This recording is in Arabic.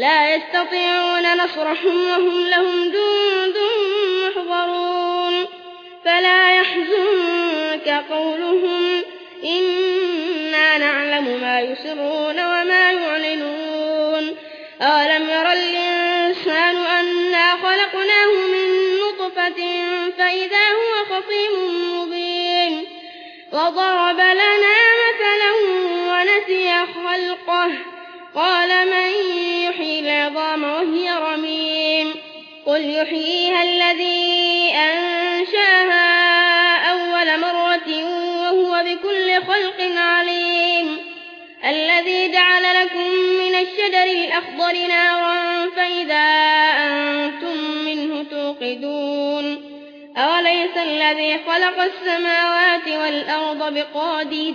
لا يستطيعون نصرهم وهم لهم جند محضرون. فلا يحزنك قولهم إنا نعلم ما يسرون وما يعلنون. أولم ير الإنسان أنا خلقناه من نطفة فإذا هو خصيم مبين. وضرب لنا مثلا ونسي خلقه. قال من يحيي العظام وهي رميم؟ قل يحييها الذي أنشأها أول مرة وهو بكل خلق عليم. الذي جعل لكم من الشجر الأخضر نارا فإذا أنتم منه توقدون. أوليس الذي خلق السماوات والأرض بقادر